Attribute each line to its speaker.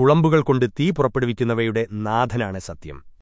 Speaker 1: കുളമ്പുകൾ കൊണ്ട് തീ പുറപ്പെടുവിക്കുന്നവയുടെ നാഥനാണ് സത്യം